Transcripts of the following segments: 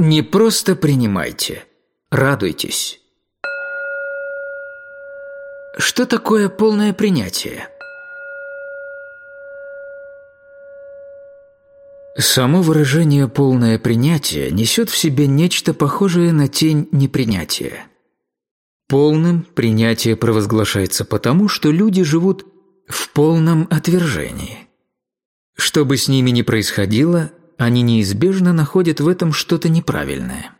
Не просто принимайте, радуйтесь. Что такое полное принятие? Само выражение «полное принятие» несет в себе нечто похожее на тень непринятия. Полным принятие провозглашается потому, что люди живут в полном отвержении. Что бы с ними ни происходило, они неизбежно находят в этом что-то неправильное.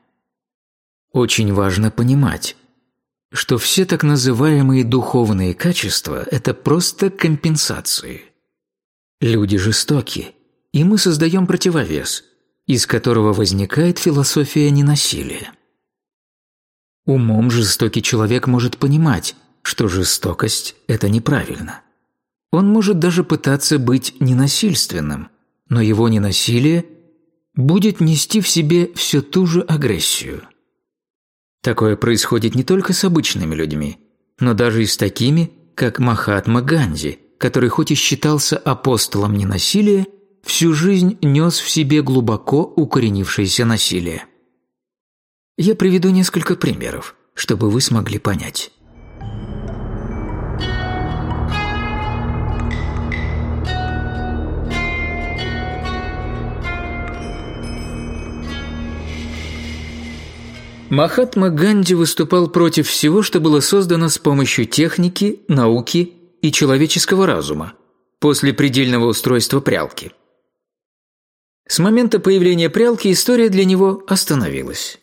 Очень важно понимать, что все так называемые духовные качества – это просто компенсации. Люди жестоки – и мы создаем противовес, из которого возникает философия ненасилия. Умом жестокий человек может понимать, что жестокость – это неправильно. Он может даже пытаться быть ненасильственным, но его ненасилие будет нести в себе всю ту же агрессию. Такое происходит не только с обычными людьми, но даже и с такими, как Махатма Ганди, который хоть и считался апостолом ненасилия, всю жизнь нес в себе глубоко укоренившееся насилие. Я приведу несколько примеров, чтобы вы смогли понять. Махатма Ганди выступал против всего, что было создано с помощью техники, науки и человеческого разума после предельного устройства прялки. С момента появления прялки история для него остановилась.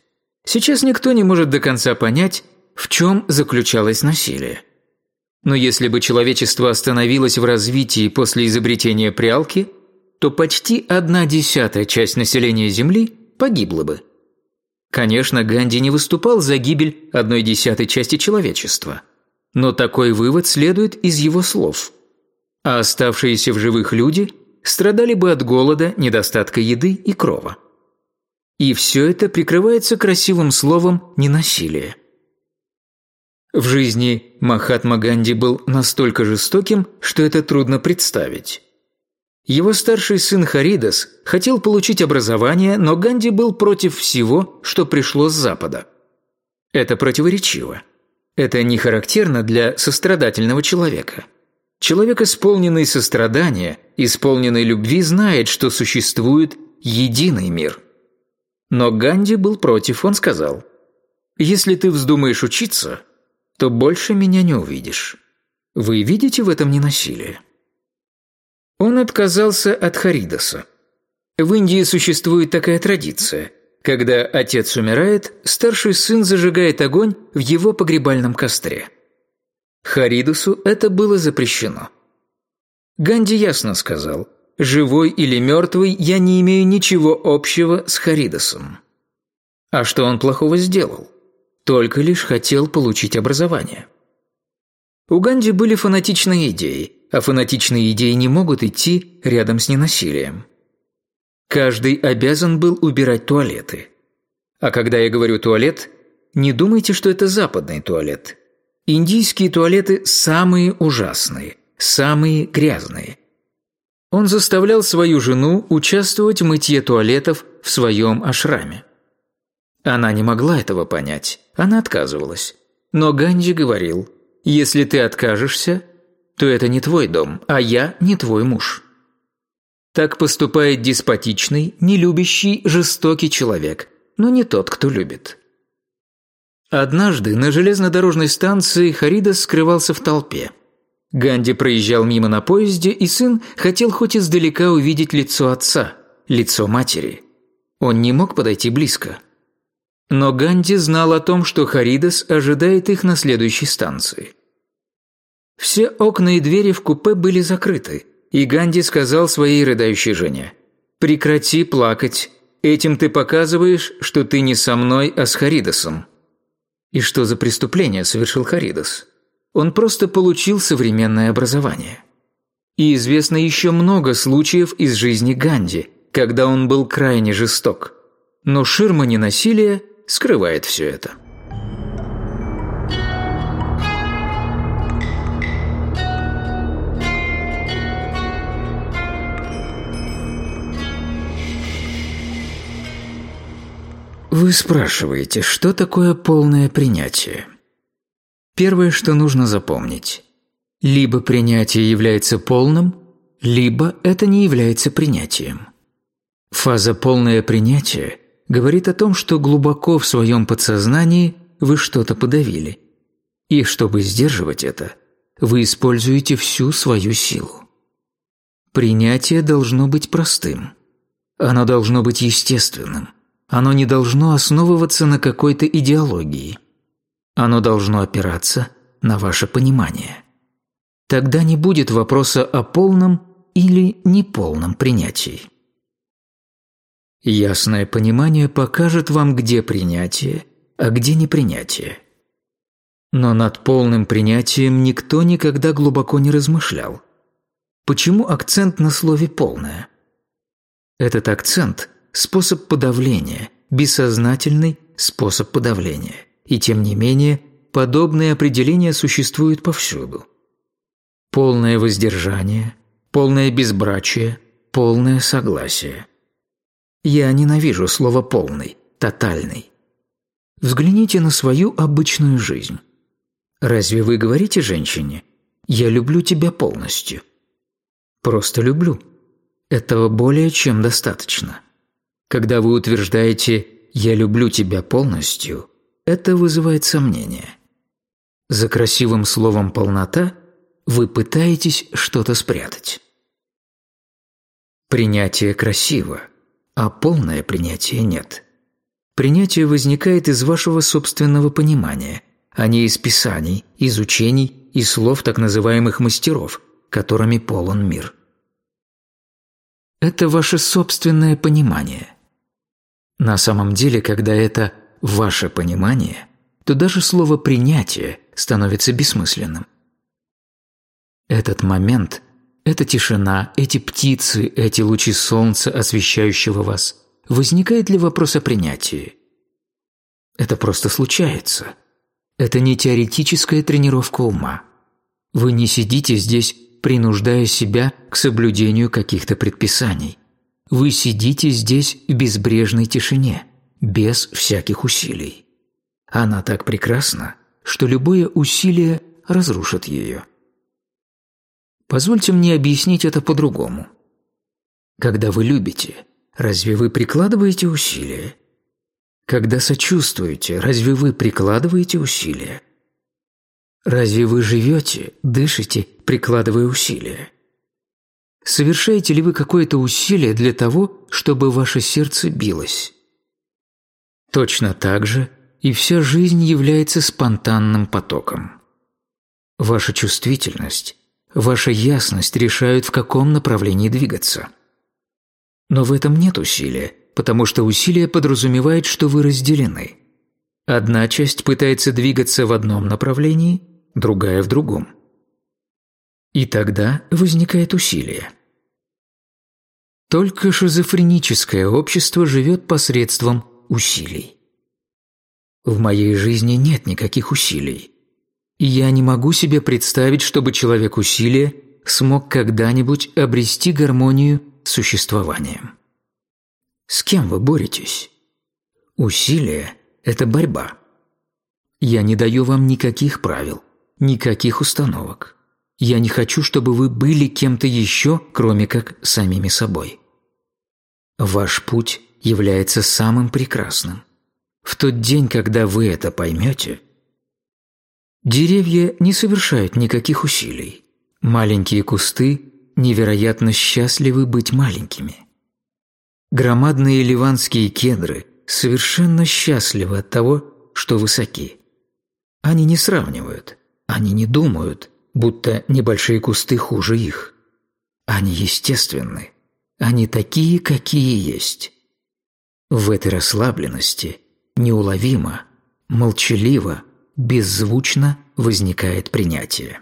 Сейчас никто не может до конца понять, в чем заключалось насилие. Но если бы человечество остановилось в развитии после изобретения прялки, то почти одна десятая часть населения Земли погибла бы. Конечно, Ганди не выступал за гибель одной десятой части человечества. Но такой вывод следует из его слов. А оставшиеся в живых люди – страдали бы от голода, недостатка еды и крова. И все это прикрывается красивым словом «ненасилие». В жизни Махатма Ганди был настолько жестоким, что это трудно представить. Его старший сын Харидас хотел получить образование, но Ганди был против всего, что пришло с Запада. Это противоречиво. Это не характерно для сострадательного человека – Человек, исполненный сострадания, исполненный любви, знает, что существует единый мир. Но Ганди был против, он сказал, «Если ты вздумаешь учиться, то больше меня не увидишь. Вы видите в этом ненасилие?» Он отказался от Харидаса. В Индии существует такая традиция. Когда отец умирает, старший сын зажигает огонь в его погребальном костре. Харидусу это было запрещено. Ганди ясно сказал, «Живой или мертвый, я не имею ничего общего с Харидосом». А что он плохого сделал? Только лишь хотел получить образование. У Ганди были фанатичные идеи, а фанатичные идеи не могут идти рядом с ненасилием. Каждый обязан был убирать туалеты. А когда я говорю «туалет», не думайте, что это западный туалет – Индийские туалеты самые ужасные, самые грязные. Он заставлял свою жену участвовать в мытье туалетов в своем ашраме. Она не могла этого понять, она отказывалась. Но Ганди говорил, если ты откажешься, то это не твой дом, а я не твой муж. Так поступает деспотичный, нелюбящий, жестокий человек, но не тот, кто любит. Однажды на железнодорожной станции Харидас скрывался в толпе. Ганди проезжал мимо на поезде, и сын хотел хоть издалека увидеть лицо отца, лицо матери. Он не мог подойти близко. Но Ганди знал о том, что Харидас ожидает их на следующей станции. Все окна и двери в купе были закрыты, и Ганди сказал своей рыдающей жене «Прекрати плакать, этим ты показываешь, что ты не со мной, а с Харидасом». И что за преступление совершил Харидас? Он просто получил современное образование. И известно еще много случаев из жизни Ганди, когда он был крайне жесток. Но ширма ненасилия скрывает все это. Вы спрашиваете, что такое полное принятие? Первое, что нужно запомнить. Либо принятие является полным, либо это не является принятием. Фаза «полное принятие» говорит о том, что глубоко в своем подсознании вы что-то подавили. И чтобы сдерживать это, вы используете всю свою силу. Принятие должно быть простым. Оно должно быть естественным. Оно не должно основываться на какой-то идеологии. Оно должно опираться на ваше понимание. Тогда не будет вопроса о полном или неполном принятии. Ясное понимание покажет вам, где принятие, а где непринятие. Но над полным принятием никто никогда глубоко не размышлял. Почему акцент на слове «полное»? Этот акцент – способ подавления, бессознательный способ подавления. И тем не менее, подобные определения существуют повсюду. Полное воздержание, полное безбрачие, полное согласие – я ненавижу слово «полный», «тотальный». Взгляните на свою обычную жизнь. Разве вы говорите женщине «я люблю тебя полностью»? Просто люблю. Этого более чем достаточно. Когда вы утверждаете «я люблю тебя полностью», это вызывает сомнение. За красивым словом «полнота» вы пытаетесь что-то спрятать. Принятие красиво – а полное принятие нет. Принятие возникает из вашего собственного понимания, а не из писаний, из учений и слов так называемых мастеров, которыми полон мир. Это ваше собственное понимание. На самом деле, когда это ваше понимание, то даже слово «принятие» становится бессмысленным. Этот момент эта тишина, эти птицы, эти лучи солнца, освещающего вас. Возникает ли вопрос о принятии? Это просто случается. Это не теоретическая тренировка ума. Вы не сидите здесь, принуждая себя к соблюдению каких-то предписаний. Вы сидите здесь в безбрежной тишине, без всяких усилий. Она так прекрасна, что любое усилие разрушит ее. Позвольте мне объяснить это по-другому. Когда вы любите, разве вы прикладываете усилия? Когда сочувствуете, разве вы прикладываете усилия? Разве вы живете, дышите, прикладывая усилия? Совершаете ли вы какое-то усилие для того, чтобы ваше сердце билось? Точно так же и вся жизнь является спонтанным потоком. Ваша чувствительность Ваша ясность решает, в каком направлении двигаться. Но в этом нет усилия, потому что усилие подразумевает, что вы разделены. Одна часть пытается двигаться в одном направлении, другая – в другом. И тогда возникает усилие. Только шизофреническое общество живет посредством усилий. В моей жизни нет никаких усилий. И я не могу себе представить, чтобы человек усилия смог когда-нибудь обрести гармонию с существованием. С кем вы боретесь? Усилие – это борьба. Я не даю вам никаких правил, никаких установок. Я не хочу, чтобы вы были кем-то еще, кроме как самими собой. Ваш путь является самым прекрасным. В тот день, когда вы это поймете, Деревья не совершают никаких усилий. Маленькие кусты невероятно счастливы быть маленькими. Громадные ливанские кедры совершенно счастливы от того, что высоки. Они не сравнивают, они не думают, будто небольшие кусты хуже их. Они естественны, они такие, какие есть. В этой расслабленности неуловимо, молчаливо – беззвучно возникает принятие.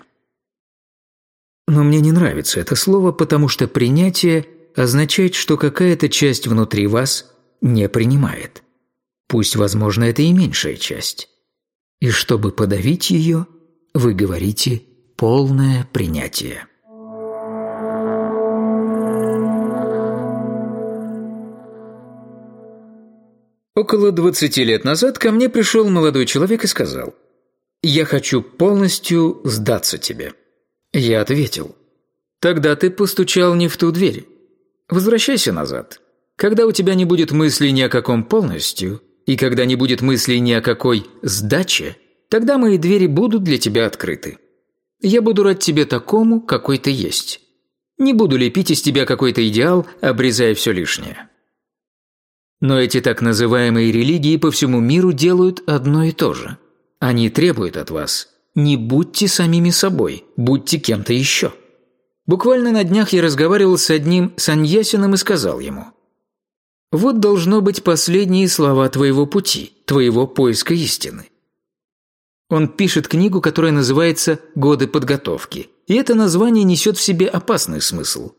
Но мне не нравится это слово, потому что принятие означает, что какая-то часть внутри вас не принимает. Пусть, возможно, это и меньшая часть. И чтобы подавить ее, вы говорите «полное принятие». Около 20 лет назад ко мне пришел молодой человек и сказал, «Я хочу полностью сдаться тебе». Я ответил, «Тогда ты постучал не в ту дверь. Возвращайся назад. Когда у тебя не будет мыслей ни о каком полностью, и когда не будет мыслей ни о какой сдаче, тогда мои двери будут для тебя открыты. Я буду рад тебе такому, какой ты есть. Не буду лепить из тебя какой-то идеал, обрезая все лишнее. Но эти так называемые религии по всему миру делают одно и то же. Они требуют от вас «не будьте самими собой, будьте кем-то еще». Буквально на днях я разговаривал с одним саньясином и сказал ему «Вот должно быть последние слова твоего пути, твоего поиска истины». Он пишет книгу, которая называется «Годы подготовки», и это название несет в себе опасный смысл.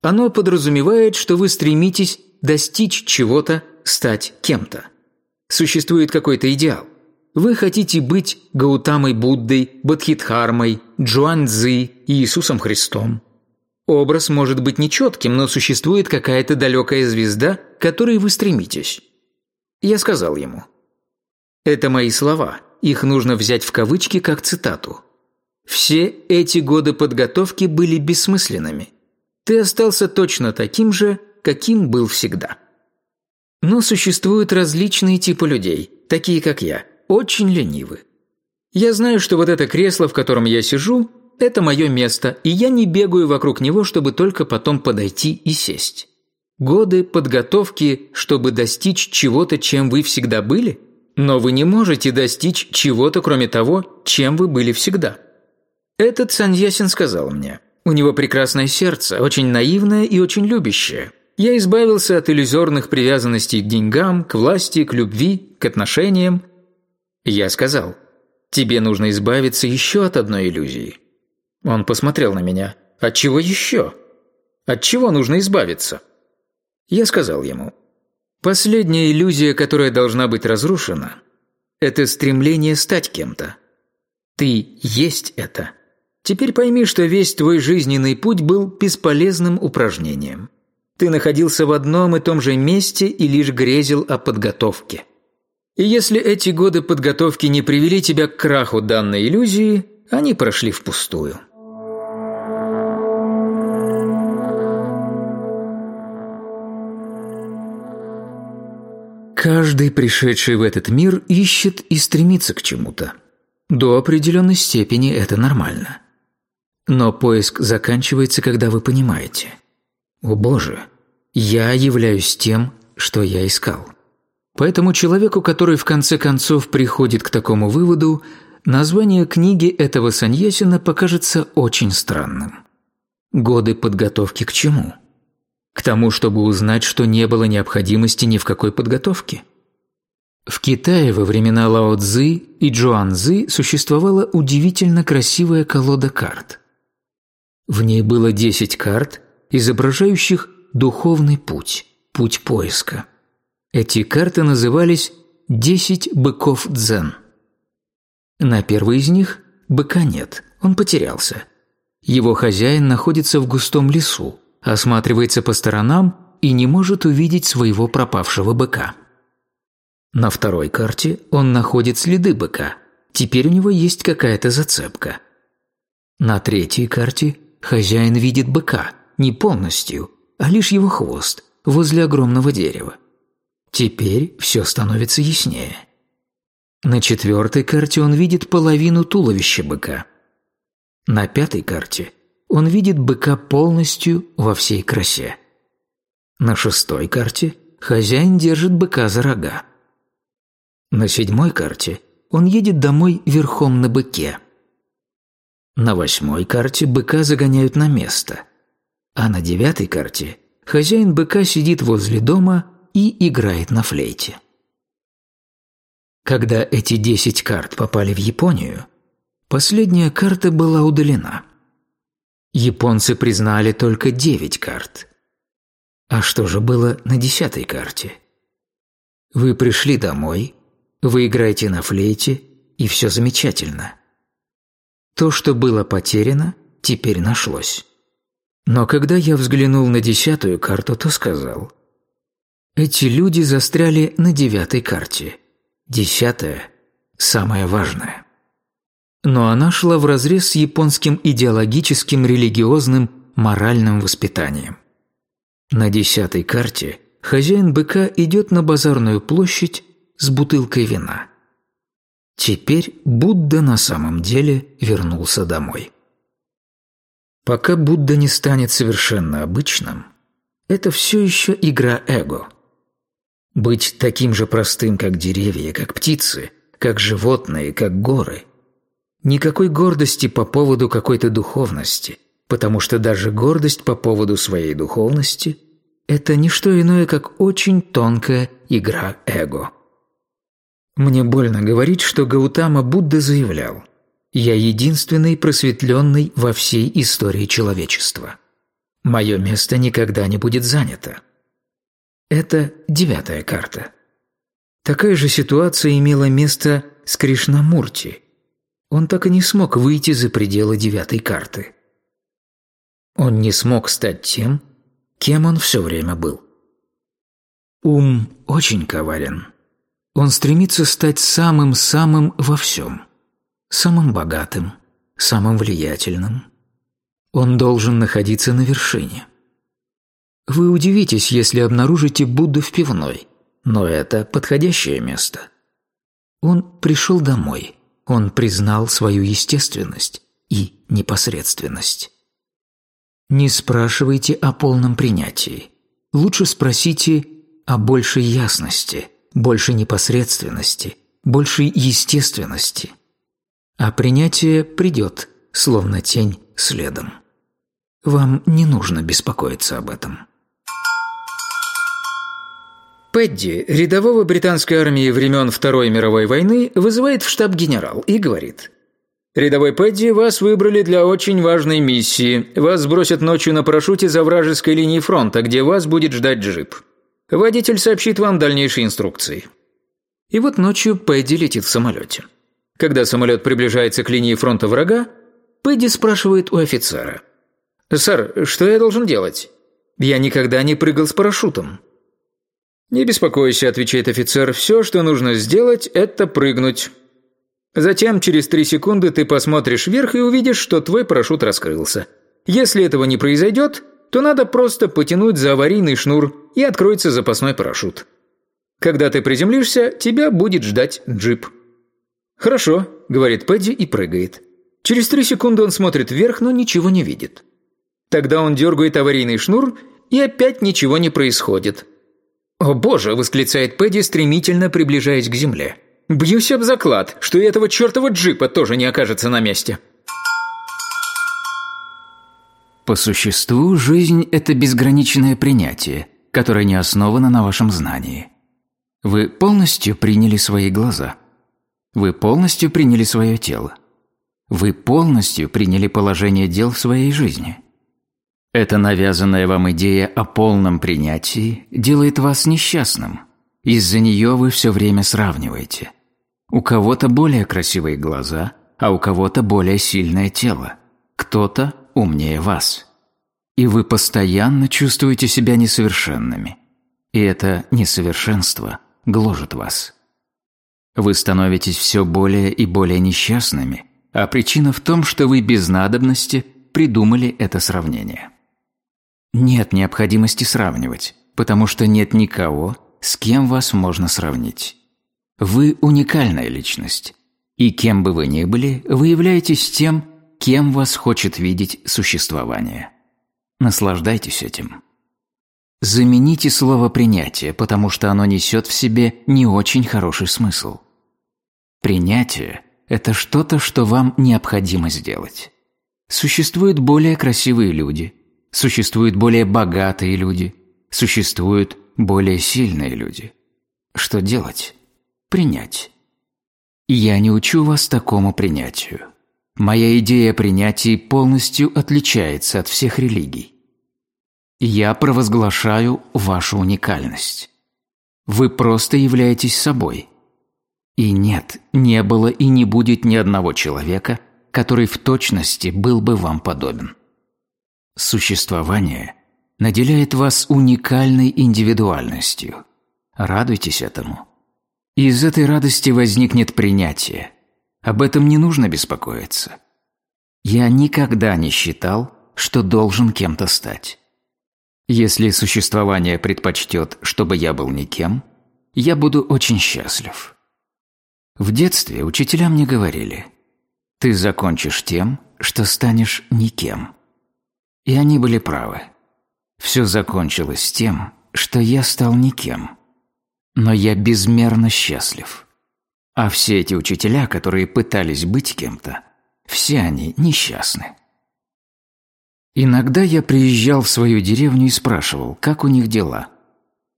Оно подразумевает, что вы стремитесь достичь чего-то, стать кем-то. Существует какой-то идеал. Вы хотите быть Гаутамой Буддой, Бодхитхармой, Джуанцзы, Иисусом Христом. Образ может быть нечетким, но существует какая-то далекая звезда, к которой вы стремитесь. Я сказал ему. Это мои слова, их нужно взять в кавычки как цитату. Все эти годы подготовки были бессмысленными. Ты остался точно таким же, каким был всегда. Но существуют различные типы людей, такие как я, очень ленивы. Я знаю, что вот это кресло, в котором я сижу, это мое место, и я не бегаю вокруг него, чтобы только потом подойти и сесть. Годы подготовки, чтобы достичь чего-то, чем вы всегда были? Но вы не можете достичь чего-то, кроме того, чем вы были всегда. Этот Саньясин сказал мне, у него прекрасное сердце, очень наивное и очень любящее. Я избавился от иллюзорных привязанностей к деньгам, к власти, к любви, к отношениям. Я сказал, тебе нужно избавиться еще от одной иллюзии. Он посмотрел на меня. От чего еще? От чего нужно избавиться? Я сказал ему, последняя иллюзия, которая должна быть разрушена, это стремление стать кем-то. Ты есть это. Теперь пойми, что весь твой жизненный путь был бесполезным упражнением. Ты находился в одном и том же месте и лишь грезил о подготовке. И если эти годы подготовки не привели тебя к краху данной иллюзии, они прошли впустую. Каждый, пришедший в этот мир, ищет и стремится к чему-то. До определенной степени это нормально. Но поиск заканчивается, когда вы понимаете. О боже, я являюсь тем, что я искал. Поэтому человеку, который в конце концов приходит к такому выводу, название книги этого Саньясина покажется очень странным. Годы подготовки к чему? К тому, чтобы узнать, что не было необходимости ни в какой подготовке. В Китае во времена Лао Цзы и Джуан Цзы существовала удивительно красивая колода карт. В ней было 10 карт, изображающих духовный путь, путь поиска. Эти карты назывались «Десять быков дзен». На первой из них быка нет, он потерялся. Его хозяин находится в густом лесу, осматривается по сторонам и не может увидеть своего пропавшего быка. На второй карте он находит следы быка. Теперь у него есть какая-то зацепка. На третьей карте хозяин видит быка, не полностью, а лишь его хвост возле огромного дерева. Теперь все становится яснее. На четвертой карте он видит половину туловища быка. На пятой карте он видит быка полностью во всей красе. На шестой карте хозяин держит быка за рога. На седьмой карте он едет домой верхом на быке. На восьмой карте быка загоняют на место – а на девятой карте хозяин быка сидит возле дома и играет на флейте. Когда эти десять карт попали в Японию, последняя карта была удалена. Японцы признали только девять карт. А что же было на десятой карте? Вы пришли домой, вы играете на флейте, и все замечательно. То, что было потеряно, теперь нашлось. Но когда я взглянул на десятую карту, то сказал, Эти люди застряли на девятой карте. Десятая – самая важная. Но она шла вразрез с японским идеологическим, религиозным, моральным воспитанием. На десятой карте хозяин быка идет на базарную площадь с бутылкой вина. Теперь Будда на самом деле вернулся домой. Пока Будда не станет совершенно обычным, это все еще игра эго. Быть таким же простым, как деревья, как птицы, как животные, как горы. Никакой гордости по поводу какой-то духовности, потому что даже гордость по поводу своей духовности – это не что иное, как очень тонкая игра эго. Мне больно говорить, что Гаутама Будда заявлял «Я единственный просветленный во всей истории человечества. Мое место никогда не будет занято». Это девятая карта. Такая же ситуация имела место с Кришнамурти. Он так и не смог выйти за пределы девятой карты. Он не смог стать тем, кем он все время был. Ум очень коварен. Он стремится стать самым-самым во всем. Самым богатым, самым влиятельным. Он должен находиться на вершине. Вы удивитесь, если обнаружите Будду в пивной, но это подходящее место. Он пришел домой, он признал свою естественность и непосредственность. Не спрашивайте о полном принятии. Лучше спросите о большей ясности, большей непосредственности, большей естественности. А принятие придет, словно тень, следом. Вам не нужно беспокоиться об этом. Пэдди, рядового британской армии времен Второй мировой войны, вызывает в штаб генерал и говорит. «Рядовой Пэдди, вас выбрали для очень важной миссии. Вас сбросят ночью на парашюте за вражеской линией фронта, где вас будет ждать джип. Водитель сообщит вам дальнейшие инструкции». И вот ночью Пэдди летит в самолете. Когда самолет приближается к линии фронта врага, Пэдди спрашивает у офицера. «Сэр, что я должен делать? Я никогда не прыгал с парашютом». «Не беспокойся», – отвечает офицер, – «все, что нужно сделать, это прыгнуть». Затем через три секунды ты посмотришь вверх и увидишь, что твой парашют раскрылся. Если этого не произойдет, то надо просто потянуть за аварийный шнур и откроется запасной парашют. Когда ты приземлишься, тебя будет ждать джип. «Хорошо», – говорит Пэдди и прыгает. Через три секунды он смотрит вверх, но ничего не видит. Тогда он дергает аварийный шнур, и опять ничего не происходит. «О боже!» – восклицает Пэдди, стремительно приближаясь к земле. «Бьюсь об заклад, что и этого чертова джипа тоже не окажется на месте». По существу, жизнь – это безграничное принятие, которое не основано на вашем знании. Вы полностью приняли свои глаза. Вы полностью приняли свое тело. Вы полностью приняли положение дел в своей жизни. Эта навязанная вам идея о полном принятии делает вас несчастным. Из-за нее вы все время сравниваете. У кого-то более красивые глаза, а у кого-то более сильное тело. Кто-то умнее вас. И вы постоянно чувствуете себя несовершенными. И это несовершенство гложет вас. Вы становитесь все более и более несчастными, а причина в том, что вы без надобности придумали это сравнение. Нет необходимости сравнивать, потому что нет никого, с кем вас можно сравнить. Вы уникальная личность, и кем бы вы ни были, вы являетесь тем, кем вас хочет видеть существование. Наслаждайтесь этим. Замените слово «принятие», потому что оно несет в себе не очень хороший смысл. Принятие – это что-то, что вам необходимо сделать. Существуют более красивые люди – Существуют более богатые люди, существуют более сильные люди. Что делать? Принять. Я не учу вас такому принятию. Моя идея принятия полностью отличается от всех религий. Я провозглашаю вашу уникальность. Вы просто являетесь собой. И нет, не было и не будет ни одного человека, который в точности был бы вам подобен. Существование наделяет вас уникальной индивидуальностью. Радуйтесь этому. И из этой радости возникнет принятие. Об этом не нужно беспокоиться. Я никогда не считал, что должен кем-то стать. Если существование предпочтет, чтобы я был никем, я буду очень счастлив. В детстве учителя мне говорили, ты закончишь тем, что станешь никем. И они были правы. Все закончилось тем, что я стал никем. Но я безмерно счастлив. А все эти учителя, которые пытались быть кем-то, все они несчастны. Иногда я приезжал в свою деревню и спрашивал, как у них дела.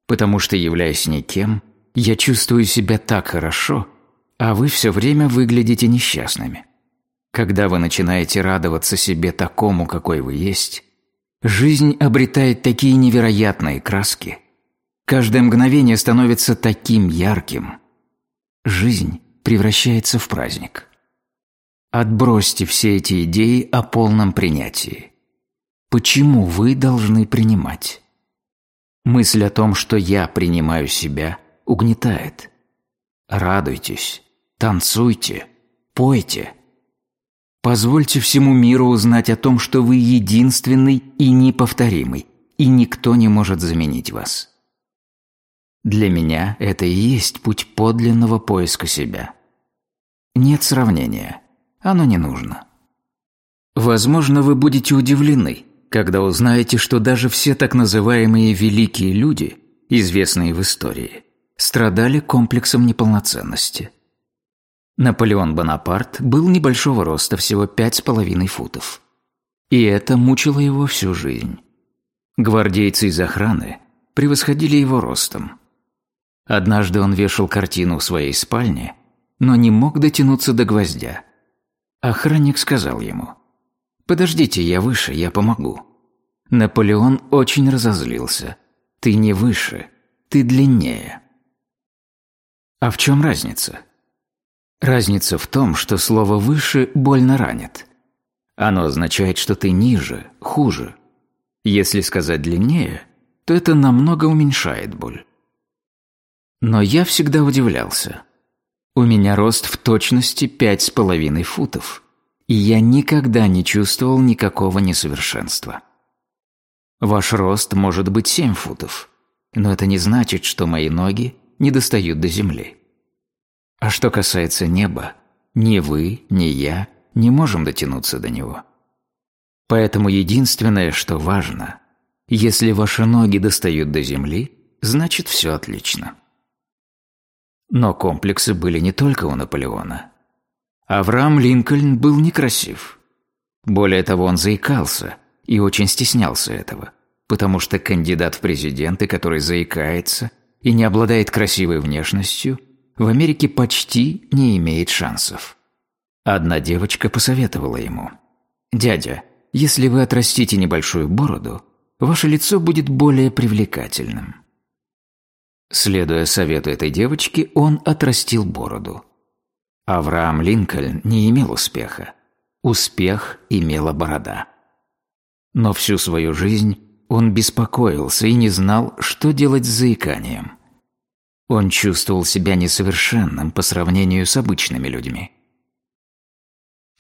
Потому что, являясь никем, я чувствую себя так хорошо, а вы все время выглядите несчастными. Когда вы начинаете радоваться себе такому, какой вы есть, жизнь обретает такие невероятные краски. Каждое мгновение становится таким ярким. Жизнь превращается в праздник. Отбросьте все эти идеи о полном принятии. Почему вы должны принимать? Мысль о том, что я принимаю себя, угнетает. Радуйтесь, танцуйте, пойте. Позвольте всему миру узнать о том, что вы единственный и неповторимый, и никто не может заменить вас. Для меня это и есть путь подлинного поиска себя. Нет сравнения, оно не нужно. Возможно, вы будете удивлены, когда узнаете, что даже все так называемые великие люди, известные в истории, страдали комплексом неполноценности. Наполеон Бонапарт был небольшого роста, всего пять с половиной футов. И это мучило его всю жизнь. Гвардейцы из охраны превосходили его ростом. Однажды он вешал картину в своей спальне, но не мог дотянуться до гвоздя. Охранник сказал ему – «Подождите, я выше, я помогу». Наполеон очень разозлился. «Ты не выше, ты длиннее». А в чем разница? Разница в том, что слово «выше» больно ранит. Оно означает, что ты ниже, хуже. Если сказать длиннее, то это намного уменьшает боль. Но я всегда удивлялся. У меня рост в точности пять с половиной футов и я никогда не чувствовал никакого несовершенства. Ваш рост может быть семь футов, но это не значит, что мои ноги не достают до земли. А что касается неба, ни вы, ни я не можем дотянуться до него. Поэтому единственное, что важно, если ваши ноги достают до земли, значит все отлично. Но комплексы были не только у Наполеона – Авраам Линкольн был некрасив. Более того, он заикался и очень стеснялся этого, потому что кандидат в президенты, который заикается и не обладает красивой внешностью, в Америке почти не имеет шансов. Одна девочка посоветовала ему. «Дядя, если вы отрастите небольшую бороду, ваше лицо будет более привлекательным». Следуя совету этой девочки, он отрастил бороду. Авраам Линкольн не имел успеха. Успех имела борода. Но всю свою жизнь он беспокоился и не знал, что делать с заиканием. Он чувствовал себя несовершенным по сравнению с обычными людьми.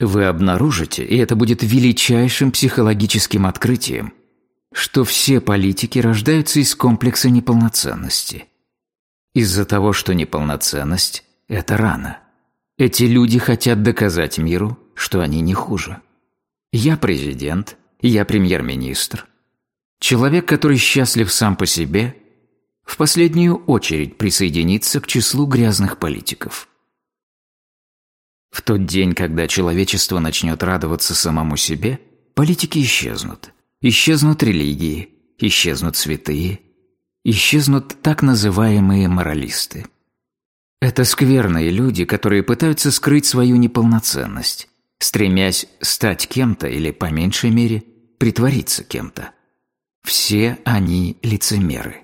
Вы обнаружите, и это будет величайшим психологическим открытием, что все политики рождаются из комплекса неполноценности. Из-за того, что неполноценность – это рана. Эти люди хотят доказать миру, что они не хуже. Я президент, я премьер-министр. Человек, который счастлив сам по себе, в последнюю очередь присоединится к числу грязных политиков. В тот день, когда человечество начнет радоваться самому себе, политики исчезнут. Исчезнут религии, исчезнут святые, исчезнут так называемые моралисты. Это скверные люди, которые пытаются скрыть свою неполноценность, стремясь стать кем-то или, по меньшей мере, притвориться кем-то. Все они лицемеры.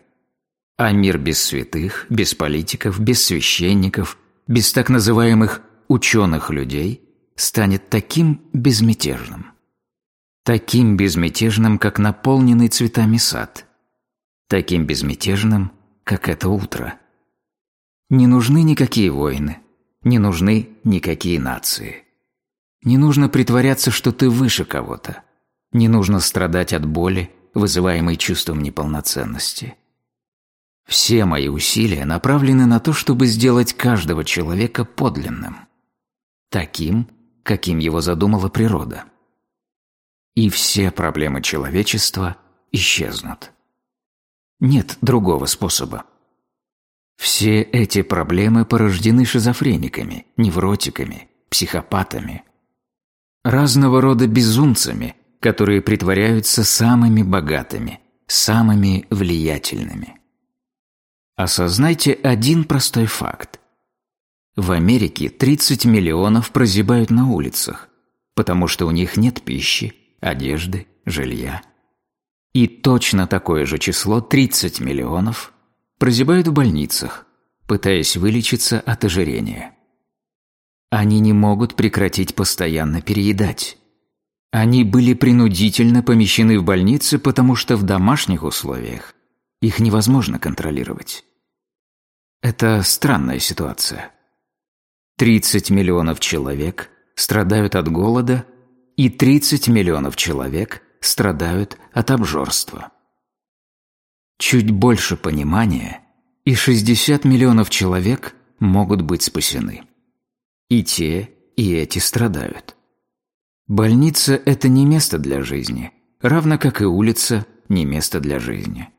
А мир без святых, без политиков, без священников, без так называемых «ученых людей» станет таким безмятежным. Таким безмятежным, как наполненный цветами сад. Таким безмятежным, как это утро – Не нужны никакие войны, не нужны никакие нации. Не нужно притворяться, что ты выше кого-то. Не нужно страдать от боли, вызываемой чувством неполноценности. Все мои усилия направлены на то, чтобы сделать каждого человека подлинным. Таким, каким его задумала природа. И все проблемы человечества исчезнут. Нет другого способа. Все эти проблемы порождены шизофрениками, невротиками, психопатами, разного рода безумцами, которые притворяются самыми богатыми, самыми влиятельными. Осознайте один простой факт. В Америке 30 миллионов прозябают на улицах, потому что у них нет пищи, одежды, жилья. И точно такое же число 30 миллионов прозябают в больницах, пытаясь вылечиться от ожирения. Они не могут прекратить постоянно переедать. Они были принудительно помещены в больницы, потому что в домашних условиях их невозможно контролировать. Это странная ситуация. 30 миллионов человек страдают от голода, и 30 миллионов человек страдают от обжорства. Чуть больше понимания, и 60 миллионов человек могут быть спасены. И те, и эти страдают. Больница – это не место для жизни, равно как и улица – не место для жизни.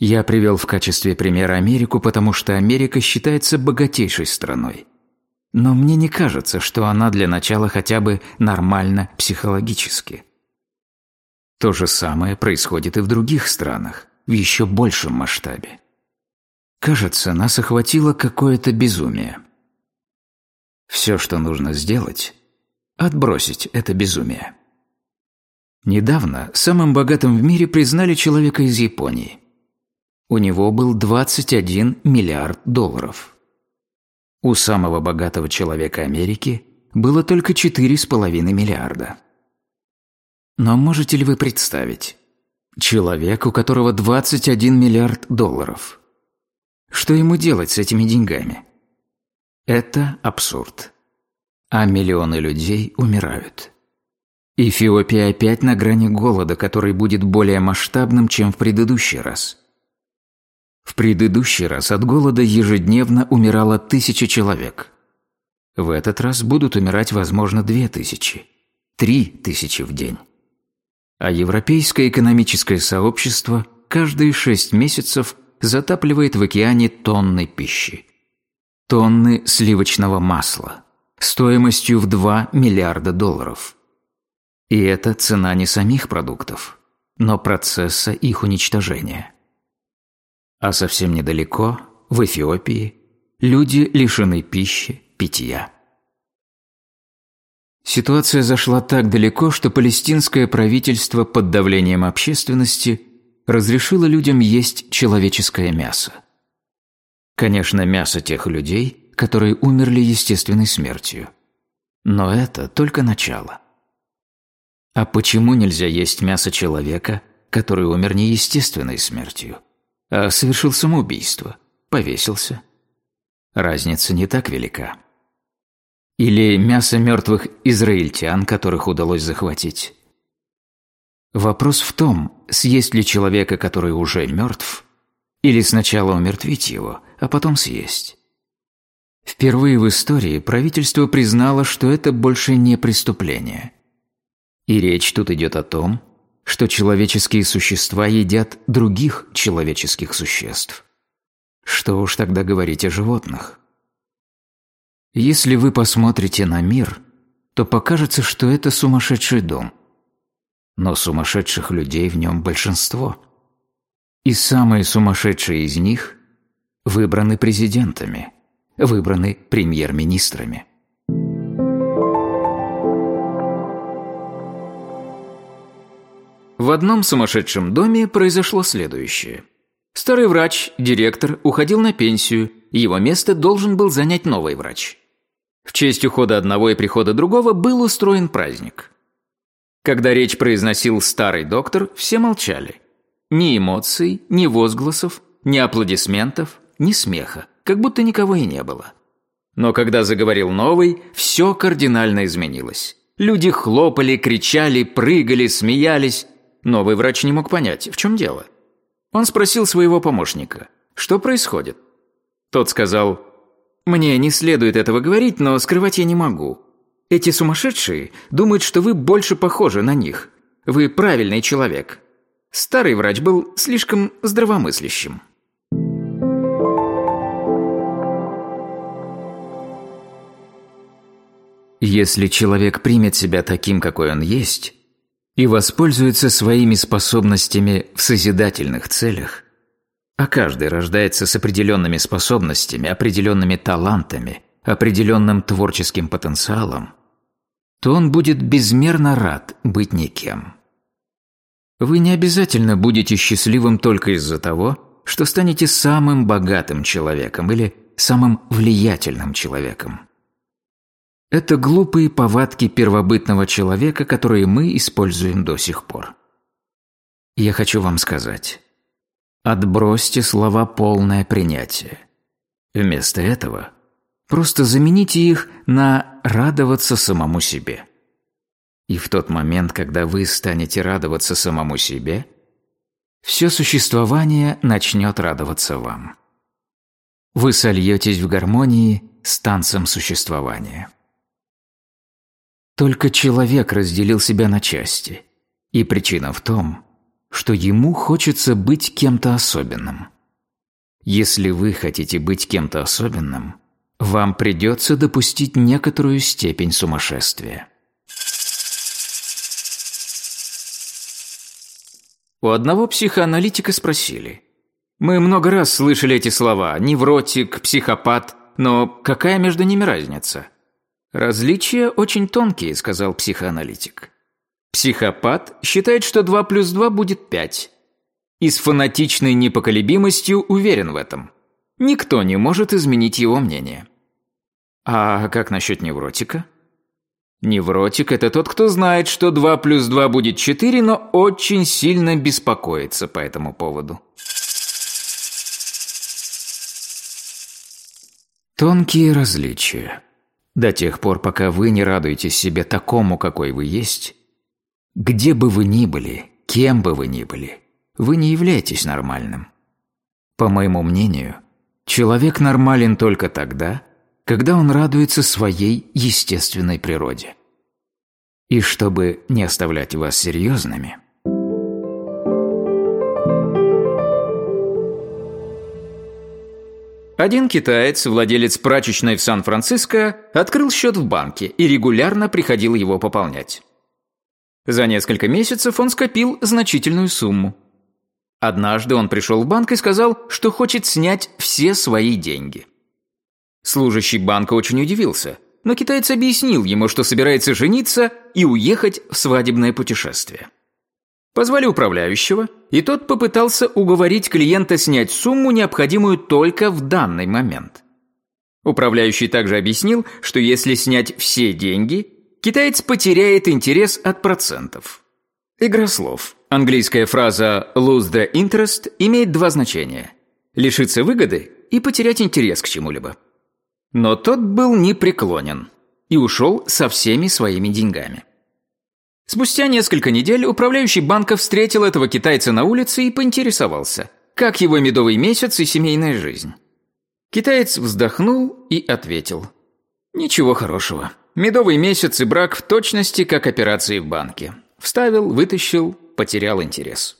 Я привел в качестве примера Америку, потому что Америка считается богатейшей страной. Но мне не кажется, что она для начала хотя бы нормально психологически. То же самое происходит и в других странах, в еще большем масштабе. Кажется, нас охватило какое-то безумие – все, что нужно сделать – отбросить это безумие. Недавно самым богатым в мире признали человека из Японии. У него был 21 миллиард долларов. У самого богатого человека Америки было только 4,5 миллиарда. Но можете ли вы представить? Человек, у которого 21 миллиард долларов. Что ему делать с этими деньгами? Это абсурд. А миллионы людей умирают. Эфиопия опять на грани голода, который будет более масштабным, чем в предыдущий раз. В предыдущий раз от голода ежедневно умирало тысяча человек. В этот раз будут умирать, возможно, две тысячи, три тысячи в день. А Европейское экономическое сообщество каждые шесть месяцев затапливает в океане тонны пищи тонны сливочного масла стоимостью в 2 миллиарда долларов. И это цена не самих продуктов, но процесса их уничтожения. А совсем недалеко, в Эфиопии, люди лишены пищи, питья. Ситуация зашла так далеко, что палестинское правительство под давлением общественности разрешило людям есть человеческое мясо – Конечно, мясо тех людей, которые умерли естественной смертью. Но это только начало. А почему нельзя есть мясо человека, который умер не естественной смертью, а совершил самоубийство, повесился? Разница не так велика. Или мясо мертвых израильтян, которых удалось захватить. Вопрос в том, съесть ли человека, который уже мертв, или сначала умертвить его, а потом съесть. Впервые в истории правительство признало, что это больше не преступление. И речь тут идет о том, что человеческие существа едят других человеческих существ. Что уж тогда говорить о животных? Если вы посмотрите на мир, то покажется, что это сумасшедший дом. Но сумасшедших людей в нем большинство. И самые сумасшедшие из них выбраны президентами, выбраны премьер-министрами. В одном сумасшедшем доме произошло следующее. Старый врач, директор, уходил на пенсию, и его место должен был занять новый врач. В честь ухода одного и прихода другого был устроен праздник. Когда речь произносил старый доктор, все молчали. Ни эмоций, ни возгласов, ни аплодисментов, ни смеха, как будто никого и не было. Но когда заговорил новый, все кардинально изменилось. Люди хлопали, кричали, прыгали, смеялись. Новый врач не мог понять, в чем дело. Он спросил своего помощника, что происходит. Тот сказал, «Мне не следует этого говорить, но скрывать я не могу. Эти сумасшедшие думают, что вы больше похожи на них. Вы правильный человек. Старый врач был слишком здравомыслящим». Если человек примет себя таким, какой он есть, и воспользуется своими способностями в созидательных целях, а каждый рождается с определенными способностями, определенными талантами, определенным творческим потенциалом, то он будет безмерно рад быть никем. Вы не обязательно будете счастливым только из-за того, что станете самым богатым человеком или самым влиятельным человеком. Это глупые повадки первобытного человека, которые мы используем до сих пор. Я хочу вам сказать, отбросьте слова «полное принятие». Вместо этого просто замените их на «радоваться самому себе». И в тот момент, когда вы станете радоваться самому себе, все существование начнет радоваться вам. Вы сольетесь в гармонии с танцем существования. Только человек разделил себя на части. И причина в том, что ему хочется быть кем-то особенным. Если вы хотите быть кем-то особенным, вам придется допустить некоторую степень сумасшествия. У одного психоаналитика спросили. «Мы много раз слышали эти слова – невротик, психопат, но какая между ними разница?» «Различия очень тонкие», – сказал психоаналитик. Психопат считает, что 2 плюс 2 будет 5. И с фанатичной непоколебимостью уверен в этом. Никто не может изменить его мнение. А как насчет невротика? Невротик – это тот, кто знает, что 2 плюс 2 будет 4, но очень сильно беспокоится по этому поводу. Тонкие различия. До тех пор, пока вы не радуетесь себе такому, какой вы есть, где бы вы ни были, кем бы вы ни были, вы не являетесь нормальным. По моему мнению, человек нормален только тогда, когда он радуется своей естественной природе. И чтобы не оставлять вас серьезными – Один китаец, владелец прачечной в Сан-Франциско, открыл счет в банке и регулярно приходил его пополнять. За несколько месяцев он скопил значительную сумму. Однажды он пришел в банк и сказал, что хочет снять все свои деньги. Служащий банка очень удивился, но китаец объяснил ему, что собирается жениться и уехать в свадебное путешествие. Позвали управляющего, и тот попытался уговорить клиента снять сумму, необходимую только в данный момент. Управляющий также объяснил, что если снять все деньги, китаец потеряет интерес от процентов. Игра слов. Английская фраза «lose the interest» имеет два значения – лишиться выгоды и потерять интерес к чему-либо. Но тот был непреклонен и ушел со всеми своими деньгами. Спустя несколько недель управляющий банка встретил этого китайца на улице и поинтересовался, как его медовый месяц и семейная жизнь. Китаец вздохнул и ответил. «Ничего хорошего. Медовый месяц и брак в точности, как операции в банке. Вставил, вытащил, потерял интерес».